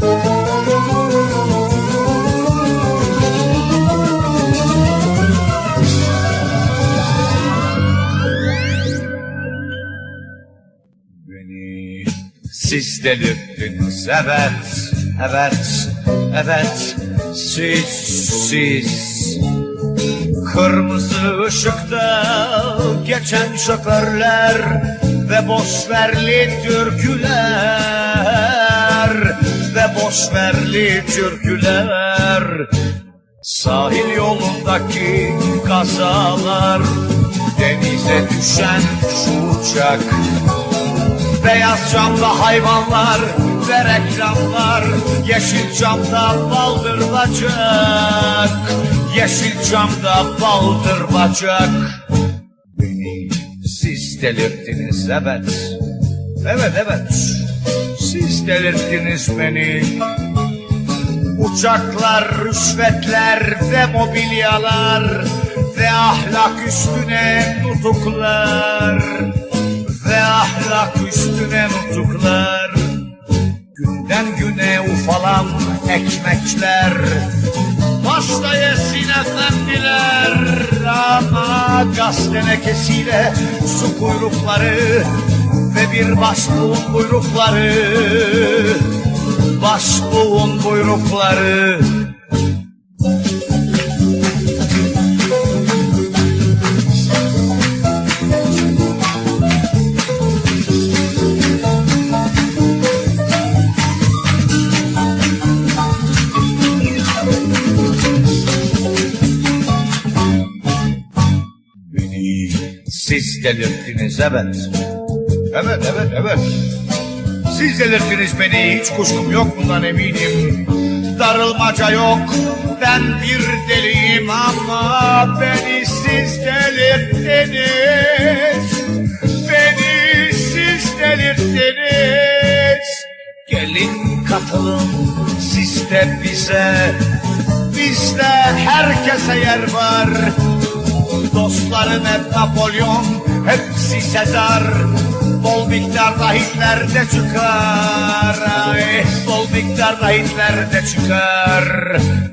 Beni siz delirttiniz evet, evet, evet siz, siz. Kırmızı ışıkta geçen şoförler ve boşverli türküler boşverli türküler. Sahil yolundaki kazalar Denize düşen şu uçak. Beyaz camda hayvanlar ve reklamlar Yeşil camda baldır bacak. Yeşil camda baldır bacak. Beni siz delirttiniz evet. Evet evet Siz delirttiniz beni. Uçaklar, rüşvetler ve mobilyalar Ve ahlak üstüne nutuklar Ve ahlak üstüne nutuklar. Günden güne ufalan ekmekler Pasta yesin efendiler. Ama gaz tenekesiyle su kuyrukları Ve bir başbuğun buyrukları Başbuğun buyrukları Beni siz delirttiniz evet. Evet evet evet. Siz delirttiniz beni hiç kuşkum yok bundan eminim. Darılmaca yok ben bir deliyim ama beni siz delirttiniz. Beni siz delirttiniz. Gelin katılın siz de bize. Bizde herkese yer var. Dostlarım hep Napolyon, hepsi Sezar. Bol miktarda Hitler de çıkar. Ay, bol miktarda Hitler de çıkar.